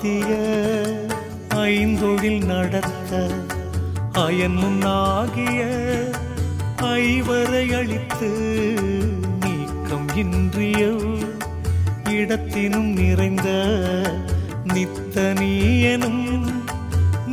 ஆதிய ஐந்தொழில் நடத்த அயன் முன்னாகிய ஐவரை அழித்து நீக்கம் இன்றிய இடத்தினும் நிறைந்த நித்தனியனும்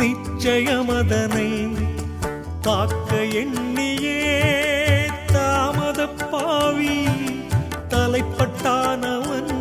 நிச்சயமதனை தாக்க எண்ணியே தாமத பாவி தலைப்பட்டானவன்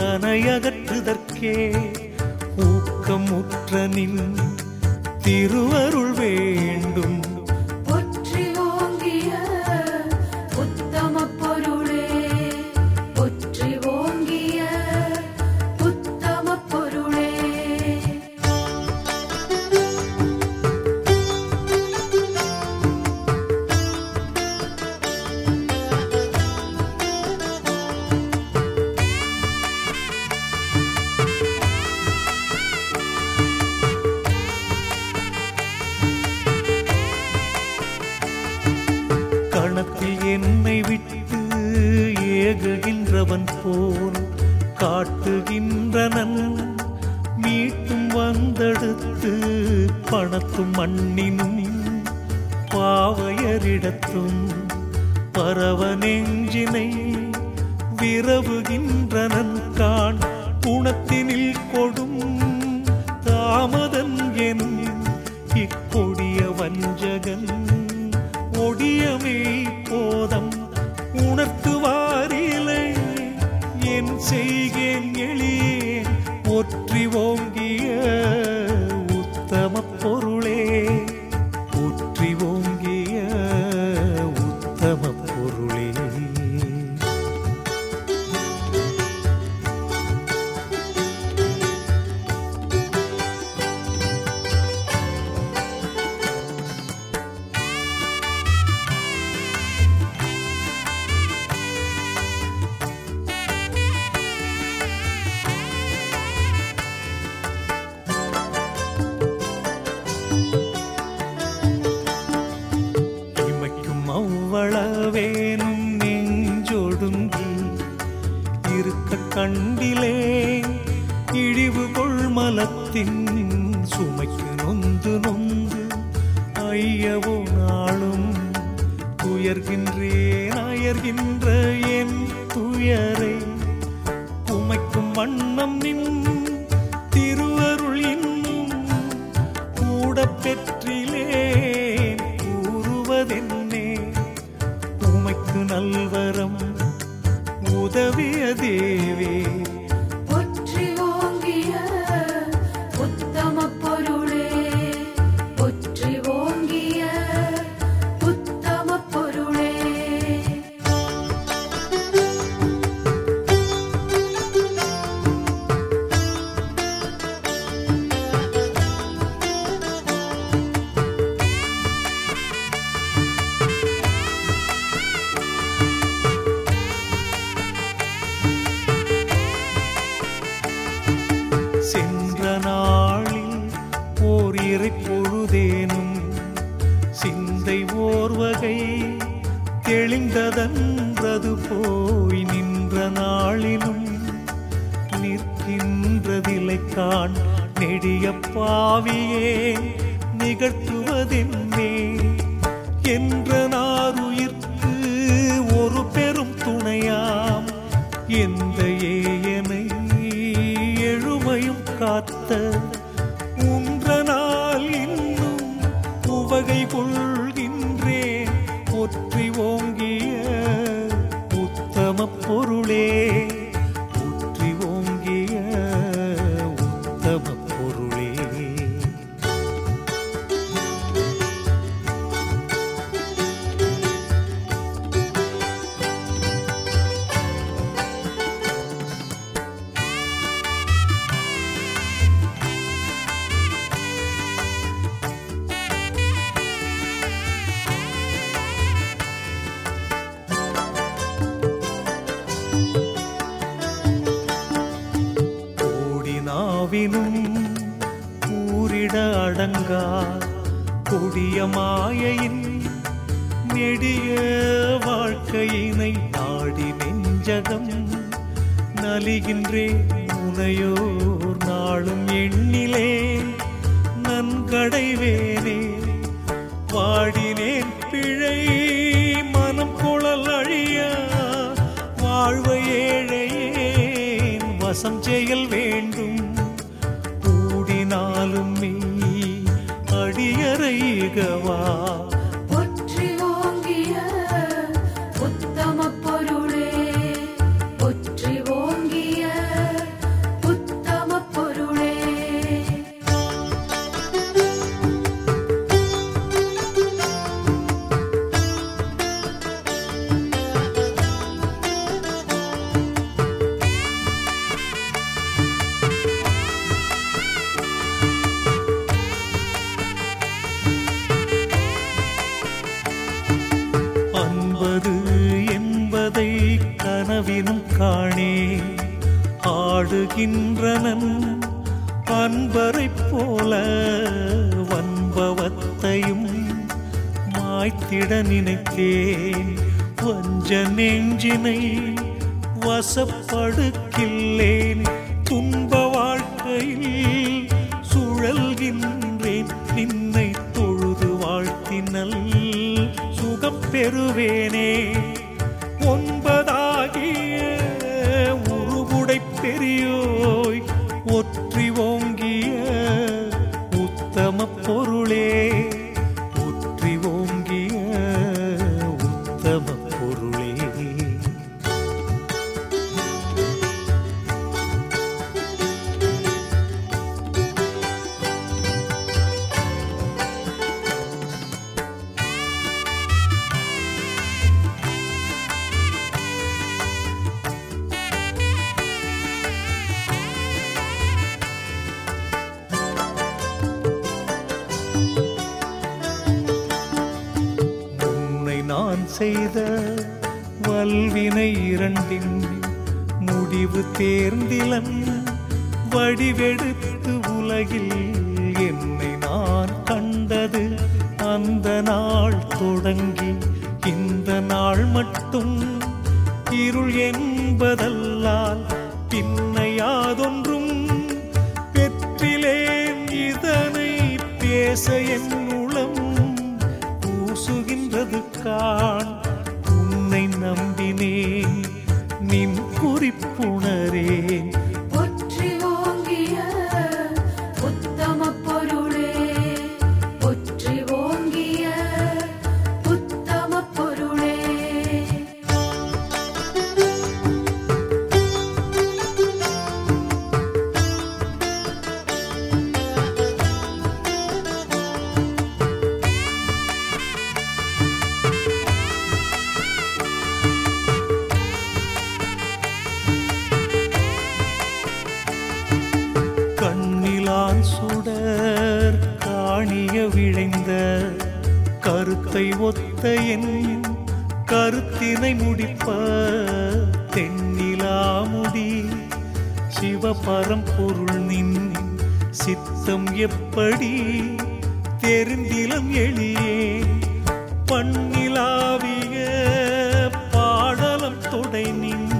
தனையகற்றுதற்கே நின் திருவருள் வேண்டும். நின்றவன் போல் காட்டுகின்றனன். மீட்டும் வந்தெடுத்து பணத்தும் மண்ணினும் பாவையரிடத்தும் பரவ நெஞ்சினை விரவுகின்றனன். கான் குணத்தினில் கொடும் தாமதன் என் இக்கொடிய வஞ்சகன் கொள்மலத்தின் சுமைக்கு நொந்து நொந்து ஐயவோ நாளும் துயர்கின்றேன் அயர்கின்ற என் துயரை. உமைக்கும் வண்ணம் நின் திருவருள் இன்னும் கூட பெற்றிலேன் கூறுவதென்னே. உமைக்கு நல்வரம் உதவிய தேவே. தெளிந்ததன்றது போய் நின்ற நாளிலும் நிற்கின்றதிலை காண் நெடிய பாவியே நிகழ்த்துவதென்னே என்ற நாருயிர்க்கு ஒரு பெரும் துணையாம். எந்த ஏயனை எழுமையும் காத்த உன்றனால் இன்னும் உவகை கொள்கின்றேன் விட அடங்கா கொடிய மாயையின் நெடிய வாழ்க்கையினை நாடி நெஞ்சகம். நலிகின்றே உனையோர் நாளும் எண்ணிலே நன்கடைவேனே. வாடினேன் பிழை மனம் குழல் அழிய வாழ்வை ஏழையேன். வசம் செயல் வேண்டும் அடியறைகவா ஒற்றி காணே ஆடுகின்றனன் அன்பரைப் போல வன்பவத்தையும் மாய்த்திட நினைத்தேன். வஞ்ச நெஞ்சினை வசப்படுக்கில்லேன். துன்ப வாழ்க்கையில் சுழல்கின்றேன். நின்னை தொழுது வாழ்த்தினல். சுகம் பெறுவேனே. ஒன்று செய்த வல்வினை இரண்டின் முடிவு தேர்ந்திலன் வடிவெடுத்து உலகில் என்னை நான் கண்டது அந்த நாள் தொடங்கி இந்த நாள் மட்டும். இருள் என்பதல்லால் பின்னையாதொன்றும் பெற்றிலேன். இதனை பேச என் பேசுகின்றது கான் உன்னை நம்பினேன். நின் குறிப்போ ஒத்த என் கருத்தினை முடிப்ப தென்னிலாமுடி சிவபரம்பொருள் நின் சித்தம் எப்படி தெரிந்திலம் எளியே. பண்ணிலாவிய பாடலம் தொடை நின்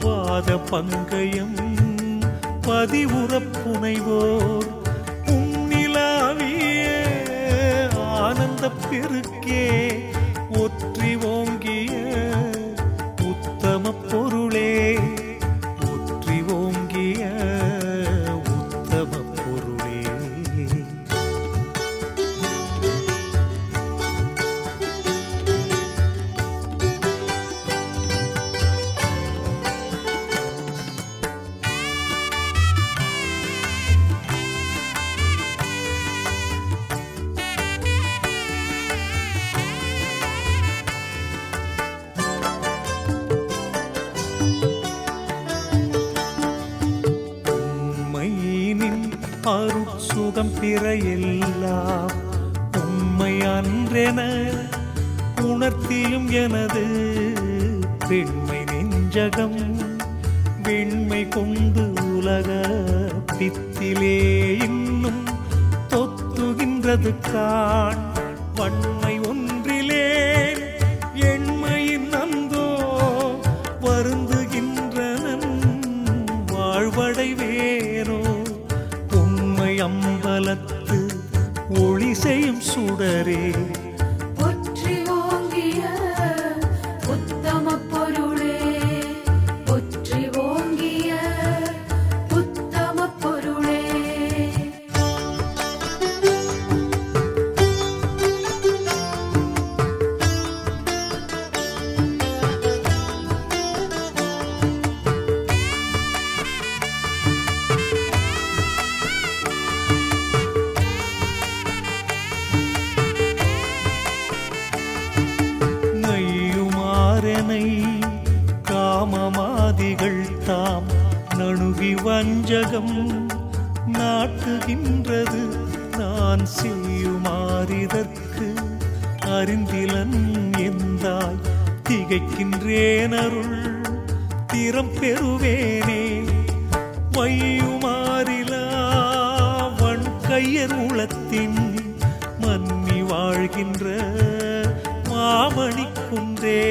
பாத பங்கயம் பதிவுற புனைவோர் ஆனந்த ஒற்றி ஓங்கிய அருட்சுகம் உண்மை அன்றென உணர்த்தியும் எனது பெண்மை நெஞ்சகம் வெண்மை கொண்டு உலக பித்திலே இன்னும் தொத்துகின்றது காண். வண்ண அம்பலத்து ஒளி செய்யும் சுடரே. நாட்டுகின்றது நான் செய்யுமாறிதற்கு அறிந்திலன் எந்தாய் திகைக்கின்றேன் அருள் திறம் பெறுவேனே. வையுமாறிலா வன் கையர் உளத்தின் மன்னி வாழ்கின்ற மாமணி குன்றே